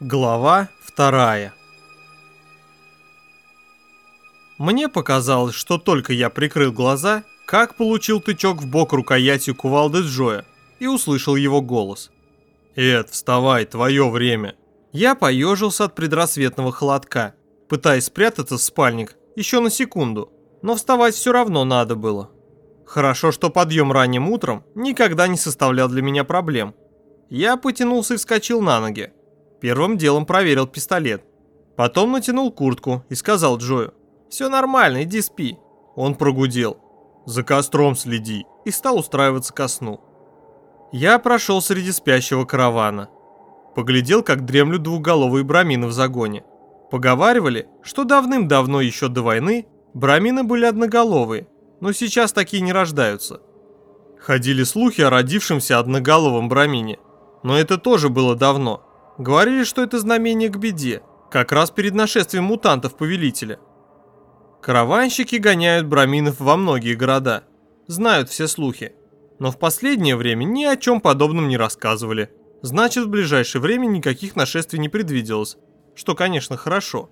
Глава вторая Мне показалось, что только я прикрыл глаза, как получил тычок в бок рукоятью кувалды Джоя и услышал его голос. «Эд, вставай, твое время!» Я поежился от предрассветного холодка, пытаясь спрятаться в спальник еще на секунду, но вставать все равно надо было. Хорошо, что подъем ранним утром никогда не составлял для меня проблем. Я потянулся и вскочил на ноги. Первым делом проверил пистолет. Потом натянул куртку и сказал Джою, «Все нормально, иди спи». Он прогудел, «За костром следи» и стал устраиваться ко сну. Я прошел среди спящего каравана. Поглядел, как дремлют двухголовые брамины в загоне. Поговаривали, что давным-давно еще до войны брамины были одноголовые, но сейчас такие не рождаются. Ходили слухи о родившемся одноголовом брамине, но это тоже было давно. Говорили, что это знамение к беде, как раз перед нашествием мутантов-повелителя. Караванщики гоняют браминов во многие города, знают все слухи, но в последнее время ни о чем подобном не рассказывали. Значит, в ближайшее время никаких нашествий не предвиделось, что, конечно, хорошо.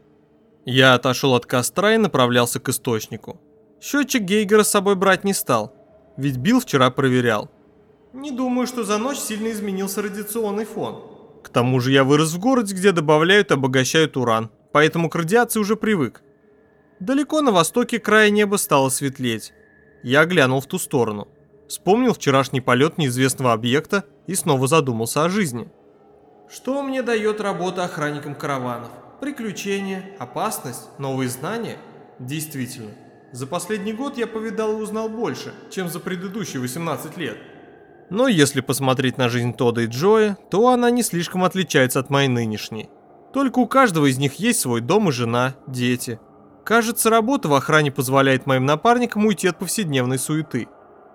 Я отошел от костра и направлялся к источнику. Счетчик Гейгера с собой брать не стал, ведь Билл вчера проверял. Не думаю, что за ночь сильно изменился радиационный фон. К тому же я вырос в городе, где добавляют и обогащают уран, поэтому к радиации уже привык. Далеко на востоке края неба стало светлеть. Я глянул в ту сторону. Вспомнил вчерашний полет неизвестного объекта и снова задумался о жизни. Что мне дает работа охранником караванов? Приключения, опасность, новые знания? Действительно, за последний год я повидал и узнал больше, чем за предыдущие 18 лет. Но если посмотреть на жизнь Тода и Джоя, то она не слишком отличается от моей нынешней. Только у каждого из них есть свой дом и жена, дети. Кажется, работа в охране позволяет моим напарникам уйти от повседневной суеты.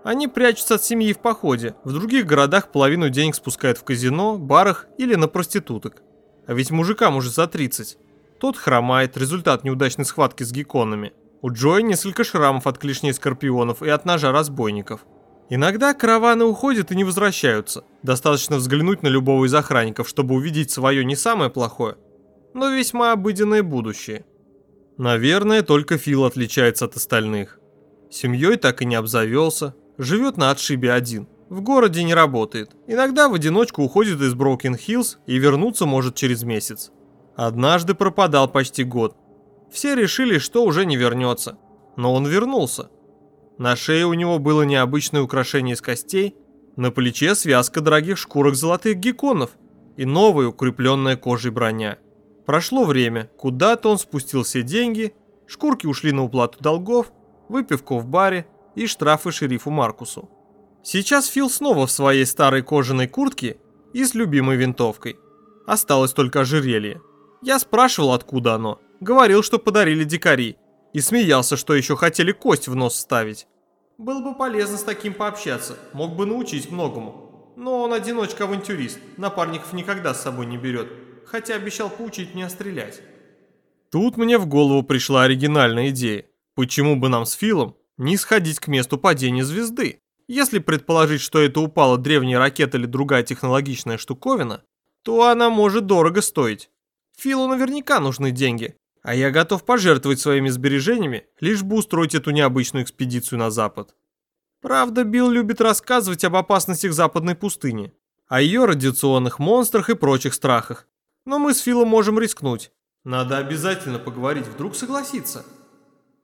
Они прячутся от семьи в походе, в других городах половину денег спускают в казино, барах или на проституток. А ведь мужикам уже за 30. Тот хромает, результат неудачной схватки с гекконами. У Джоя несколько шрамов от клешней скорпионов и от ножа разбойников. Иногда караваны уходят и не возвращаются. Достаточно взглянуть на любого из охранников, чтобы увидеть свое не самое плохое, но весьма обыденное будущее. Наверное, только Фил отличается от остальных. Семьей так и не обзавелся, живет на отшибе один. В городе не работает. Иногда в одиночку уходит из Броукен-Хиллз и вернуться может через месяц. Однажды пропадал почти год, все решили, что уже не вернется. Но он вернулся. На шее у него было необычное украшение из костей, на плече связка дорогих шкурок золотых гекконов и новая укрепленная кожей броня. Прошло время, куда-то он спустил все деньги, шкурки ушли на уплату долгов, выпивку в баре и штрафы шерифу Маркусу. Сейчас Фил снова в своей старой кожаной куртке и с любимой винтовкой. Осталось только ожерелье. Я спрашивал, откуда оно. Говорил, что подарили дикари. И смеялся, что еще хотели кость в нос ставить. Было бы полезно с таким пообщаться, мог бы научить многому. Но он одиночка-авантюрист, напарников никогда с собой не берет, хотя обещал поучить меня стрелять. Тут мне в голову пришла оригинальная идея. Почему бы нам с Филом не сходить к месту падения звезды? Если предположить, что это упала древняя ракета или другая технологичная штуковина, то она может дорого стоить. Филу наверняка нужны деньги, а я готов пожертвовать своими сбережениями, лишь бы устроить эту необычную экспедицию на запад. Правда, Билл любит рассказывать об опасностях западной пустыни, о ее радиационных монстрах и прочих страхах. Но мы с Филом можем рискнуть. Надо обязательно поговорить, вдруг согласится.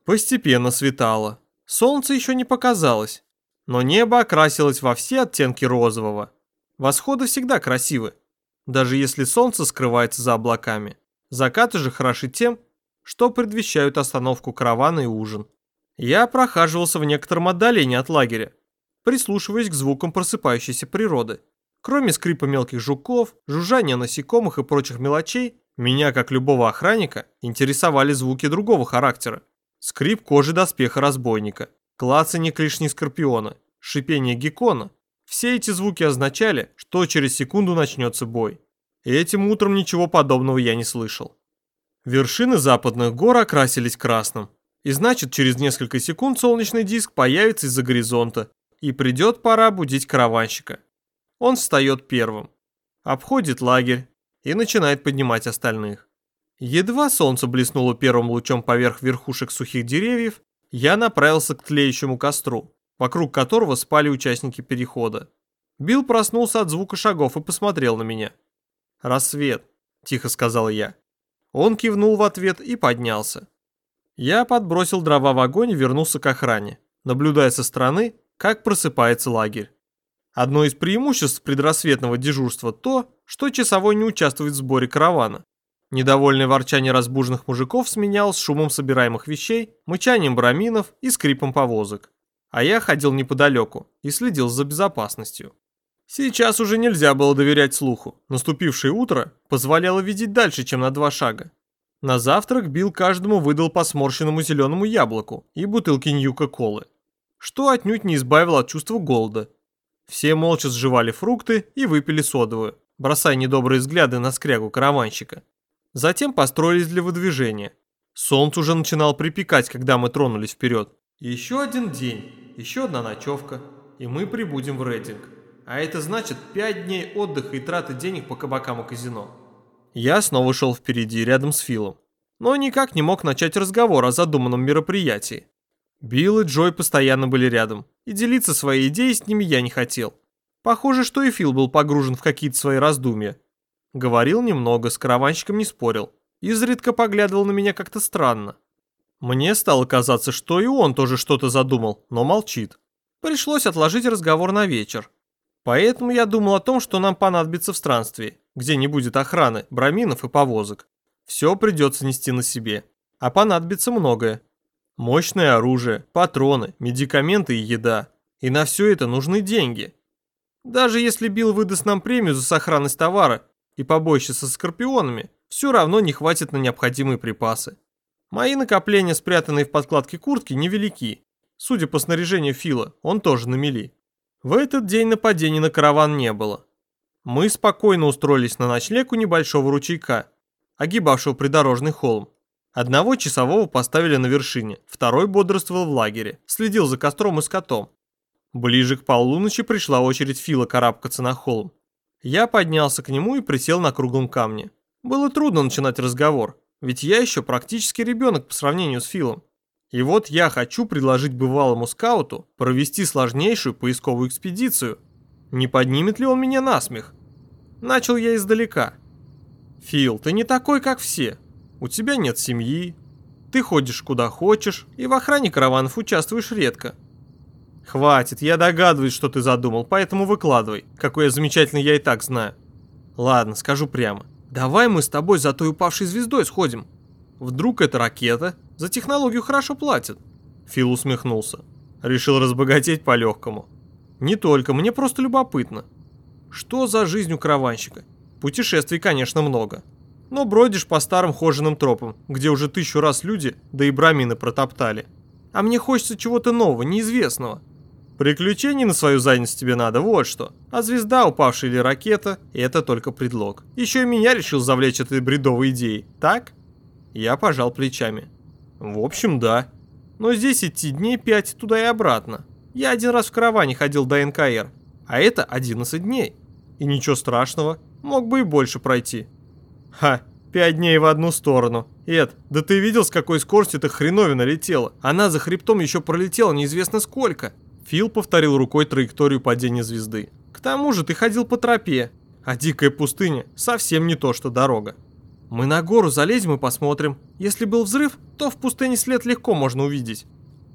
Постепенно светало. Солнце еще не показалось, но небо окрасилось во все оттенки розового. Восходы всегда красивы, даже если солнце скрывается за облаками. Закаты же хороши тем, что предвещают остановку каравана и ужин. Я прохаживался в некотором отдалении от лагеря, прислушиваясь к звукам просыпающейся природы. Кроме скрипа мелких жуков, жужжания насекомых и прочих мелочей, меня, как любого охранника, интересовали звуки другого характера. Скрип кожи доспеха разбойника, клацанье клешни скорпиона, шипение геккона. Все эти звуки означали, что через секунду начнется бой. И этим утром ничего подобного я не слышал. Вершины западных гор окрасились красным. И значит, через несколько секунд солнечный диск появится из-за горизонта, и придет пора будить караванщика. Он встает первым, обходит лагерь и начинает поднимать остальных. Едва солнце блеснуло первым лучом поверх верхушек сухих деревьев, я направился к тлеющему костру, вокруг которого спали участники перехода. Билл проснулся от звука шагов и посмотрел на меня. «Рассвет», — тихо сказал я. Он кивнул в ответ и поднялся. Я подбросил дрова в огонь и вернулся к охране, наблюдая со стороны, как просыпается лагерь. Одно из преимуществ предрассветного дежурства то, что часовой не участвует в сборе каравана. Недовольное ворчание разбуженных мужиков сменялось шумом собираемых вещей, мычанием браминов и скрипом повозок. А я ходил неподалеку и следил за безопасностью. Сейчас уже нельзя было доверять слуху. Наступившее утро позволяло видеть дальше, чем на два шага. На завтрак Билл каждому выдал по сморщенному зеленому яблоку и бутылки Ньюка-колы, что отнюдь не избавило от чувства голода. Все молча сживали фрукты и выпили содовую, бросая недобрые взгляды на скрягу караванщика. Затем построились для выдвижения. Солнце уже начинало припекать, когда мы тронулись вперед. Еще один день, еще одна ночевка, и мы прибудем в Рейдинг. А это значит 5 дней отдыха и траты денег по кабакам и казино. Я снова шел впереди, рядом с Филом. Но никак не мог начать разговор о задуманном мероприятии. Билл и Джой постоянно были рядом, и делиться своей идеей с ними я не хотел. Похоже, что и Фил был погружен в какие-то свои раздумья. Говорил немного, с караванщиком не спорил. Изредка поглядывал на меня как-то странно. Мне стало казаться, что и он тоже что-то задумал, но молчит. Пришлось отложить разговор на вечер. Поэтому я думал о том, что нам понадобится в странстве, где не будет охраны, браминов и повозок. Все придется нести на себе. А понадобится многое. Мощное оружие, патроны, медикаменты и еда. И на все это нужны деньги. Даже если Билл выдаст нам премию за сохранность товара, и побоище со скорпионами, все равно не хватит на необходимые припасы. Мои накопления, спрятанные в подкладке куртки, невелики. Судя по снаряжению Фила, он тоже на мели. В этот день нападений на караван не было. Мы спокойно устроились на ночлег у небольшого ручейка, огибавшего придорожный холм. Одного часового поставили на вершине, второй бодрствовал в лагере, следил за костром и скотом. Ближе к полуночи пришла очередь Фила карабкаться на холм. Я поднялся к нему и присел на круглом камне. Было трудно начинать разговор, ведь я еще практически ребенок по сравнению с Филом. И вот я хочу предложить бывалому скауту провести сложнейшую поисковую экспедицию. Не поднимет ли он меня на смех? Начал я издалека. Фил, ты не такой, как все. У тебя нет семьи. Ты ходишь куда хочешь и в охране караванов участвуешь редко. «Хватит, я догадываюсь, что ты задумал, поэтому выкладывай. Какой я замечательный, я и так знаю». «Ладно, скажу прямо. Давай мы с тобой за той упавшей звездой сходим. Вдруг это ракета? За технологию хорошо платят». Фил усмехнулся. Решил разбогатеть по-легкому. «Не только, мне просто любопытно. Что за жизнь у караванщика? Путешествий, конечно, много. Но бродишь по старым хоженым тропам, где уже тысячу раз люди, да и брамины протоптали. А мне хочется чего-то нового, неизвестного. Приключений на свою задницу тебе надо, вот что. А звезда, упавшая или ракета, это только предлог. Еще и меня решил завлечь этой бредовой идеей, так? Я пожал плечами. В общем, да. Но здесь идти дней пять туда и обратно. Я один раз в караване ходил до НКР, а это 11 дней. И ничего страшного, мог бы и больше пройти. Ха, пять дней в одну сторону. Эд, да ты видел, с какой скоростью эта хреновина летела? Она за хребтом еще пролетела неизвестно сколько. Фил повторил рукой траекторию падения звезды. «К тому же ты ходил по тропе, а дикая пустыня совсем не то, что дорога. Мы на гору залезем и посмотрим. Если был взрыв, то в пустыне след легко можно увидеть».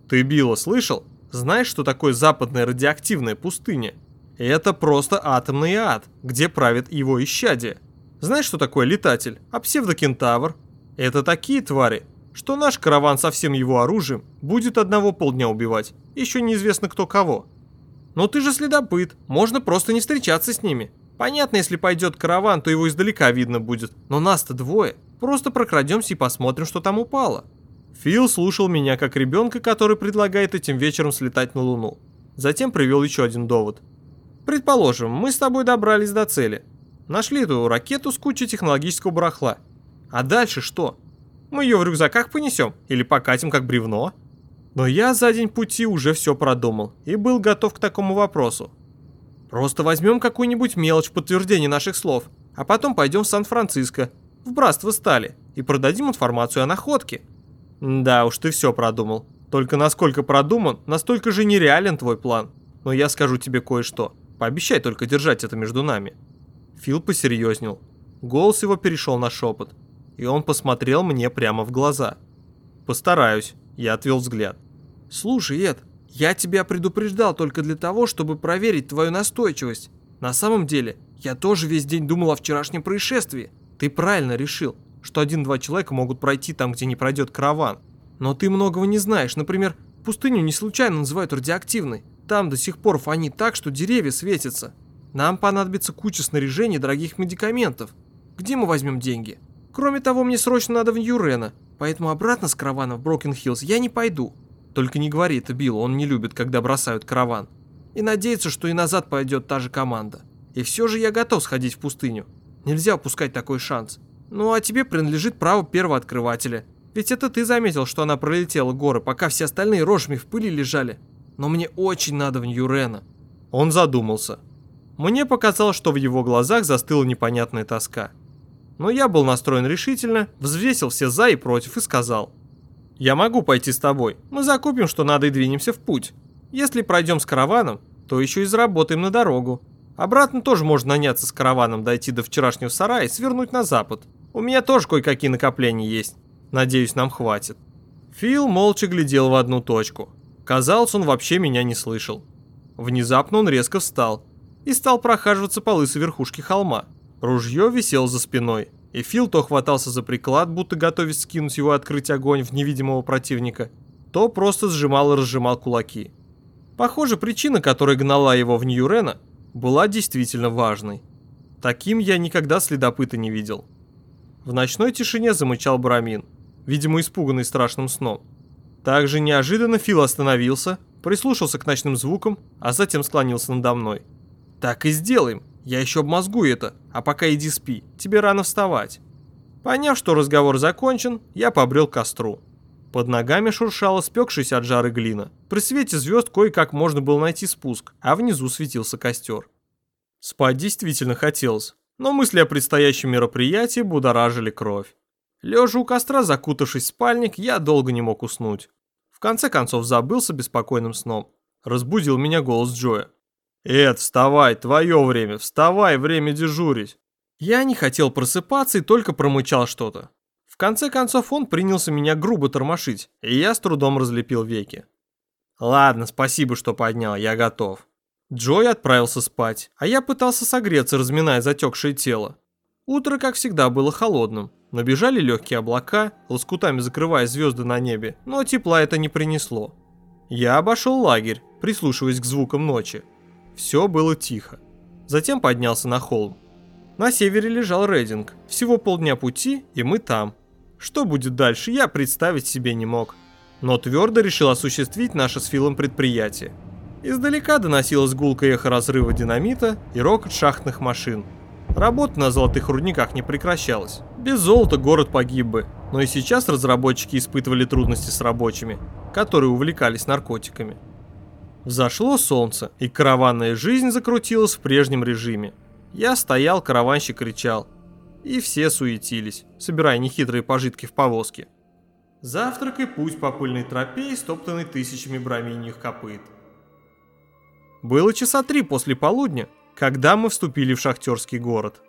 «Ты, Билла, слышал? Знаешь, что такое западная радиоактивная пустыня? Это просто атомный ад, где правит его исчадие. Знаешь, что такое летатель? А псевдокентавр? Это такие твари, что наш караван со всем его оружием будет одного полдня убивать, еще неизвестно кто кого. Но ты же следопыт, можно просто не встречаться с ними. Понятно, если пойдет караван, то его издалека видно будет, но нас-то двое. Просто прокрадемся и посмотрим, что там упало. Фил слушал меня как ребенка, который предлагает этим вечером слетать на Луну. Затем привел еще один довод. Предположим, мы с тобой добрались до цели. Нашли эту ракету с кучей технологического барахла. А дальше что? Мы ее в рюкзаках понесем или покатим как бревно? Но я за день пути уже все продумал и был готов к такому вопросу. Просто возьмем какую-нибудь мелочь в подтверждение наших слов. а потом пойдем в Сан-Франциско, в Братство Стали, и продадим информацию о находке. Да уж, ты все продумал. Только насколько продуман, настолько же нереален твой план. Но я скажу тебе кое-что. Пообещай только держать это между нами. Фил посерьезнел. Голос его перешел на шепот. И он посмотрел мне прямо в глаза. Постараюсь. Я отвел взгляд. Слушай, Эд, я тебя предупреждал только для того, чтобы проверить твою настойчивость. На самом деле, я тоже весь день думал о вчерашнем происшествии. Ты правильно решил, что один-два человека могут пройти там, где не пройдет караван. Но ты многого не знаешь. Например, пустыню не случайно называют радиоактивной. Там до сих пор фонит так, что деревья светятся. Нам понадобится куча снаряжений и дорогих медикаментов. Где мы возьмем деньги? Кроме того, мне срочно надо в Ньюрена, поэтому обратно с каравана в Брокен-Хиллз я не пойду. Только не говори это Биллу, он не любит, когда бросают караван. И надеется, что и назад пойдет та же команда. И все же я готов сходить в пустыню. Нельзя упускать такой шанс. Ну а тебе принадлежит право первого открывателя. Ведь это ты заметил, что она пролетела горы, пока все остальные рожами в пыли лежали. Но мне очень надо в Ньюрена. Он задумался. Мне показалось, что в его глазах застыла непонятная тоска. Но я был настроен решительно, взвесил все за и против и сказал. «Я могу пойти с тобой. Мы закупим, что надо и двинемся в путь. Если пройдем с караваном, то еще и заработаем на дорогу. Обратно тоже можно наняться с караваном, дойти до вчерашнего сарая и свернуть на запад. У меня тоже кое-какие накопления есть. Надеюсь, нам хватит. Фил молча глядел в одну точку. Казалось, он вообще меня не слышал. Внезапно он резко встал и стал прохаживаться по лысой верхушке холма. Ружье висело за спиной, и Фил то хватался за приклад, будто готовясь скинуть его и открыть огонь в невидимого противника, то просто сжимал и разжимал кулаки. Похоже, причина, которая гнала его в Нью-Рена, была действительно важной. Таким я никогда следопыта не видел. В ночной тишине замычал Брамин, видимо испуганный страшным сном. Также неожиданно Фил остановился, прислушался к ночным звукам, а затем склонился надо мной. «Так и сделаем, я еще обмозгую это, а пока иди спи, тебе рано вставать». Поняв, что разговор закончен, я побрел к костру. Под ногами шуршала спекшаяся от жары глина. При свете звезд кое-как можно было найти спуск, а внизу светился костер. Спать действительно хотелось, но мысли о предстоящем мероприятии будоражили кровь. Лежа у костра, закутавшись в спальник, я долго не мог уснуть. В конце концов забылся беспокойным сном. Разбудил меня голос Джоя. «Эд, вставай, твое время, вставай, время дежурить!» Я не хотел просыпаться и только промычал что-то. В конце концов он принялся меня грубо тормошить, и я с трудом разлепил веки. «Ладно, спасибо, что поднял, я готов». Джой отправился спать, а я пытался согреться, разминая затекшее тело. Утро, как всегда, было холодным. Набежали легкие облака, лоскутами закрывая звезды на небе, но тепла это не принесло. Я обошел лагерь, прислушиваясь к звукам ночи. Все было тихо. Затем поднялся на холм. На севере лежал Рейдинг. Всего полдня пути, и мы там. Что будет дальше, я представить себе не мог. Но твердо решил осуществить наше с Филом предприятие. Издалека доносилось гулкое эхо разрыва динамита и рокот шахтных машин. Работа на золотых рудниках не прекращалась. Без золота город погиб бы, но и сейчас разработчики испытывали трудности с рабочими, которые увлекались наркотиками. Взошло солнце, и караванная жизнь закрутилась в прежнем режиме. Я стоял, караванщик кричал. И все суетились, собирая нехитрые пожитки в повозке. Завтрак и путь по пыльной тропе, истоптанной тысячами браминьих копыт. Было часа три после полудня, когда мы вступили в шахтерский город.